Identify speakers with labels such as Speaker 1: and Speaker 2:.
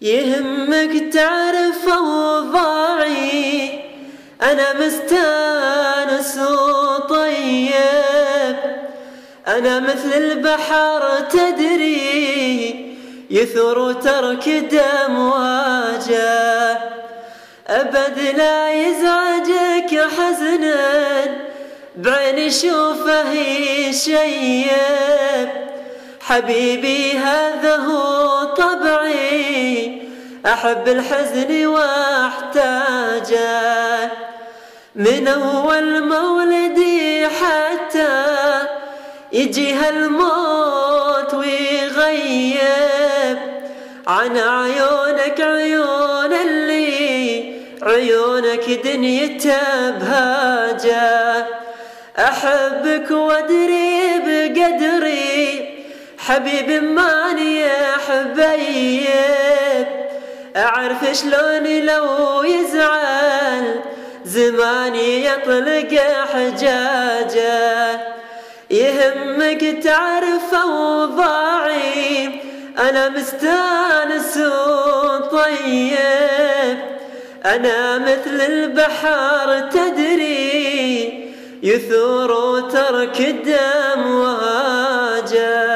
Speaker 1: يهمك تعرف أوضاعي أنا مستأنس وطيب أنا مثل البحر تدري يثور وتركد أمواجه أبد لا يزعجك حزنا بعيني شوفه يشيب حبيبي هذا هو طبعي. أحب الحزن واحتاجه من أول مولدي حتى يجي هالموت ويغيب. عن عيونك عيون اللي عيونك دنيته بهاجه أحبك وأدري بقدري حبيب ماني أعرف شلون لو يزعل زماني يطلق حجاجة. يهمك تعرف أوضاعي أنا مستأنس وطيب أنا مثل البحر تدري يثور وترك الدم وهاجر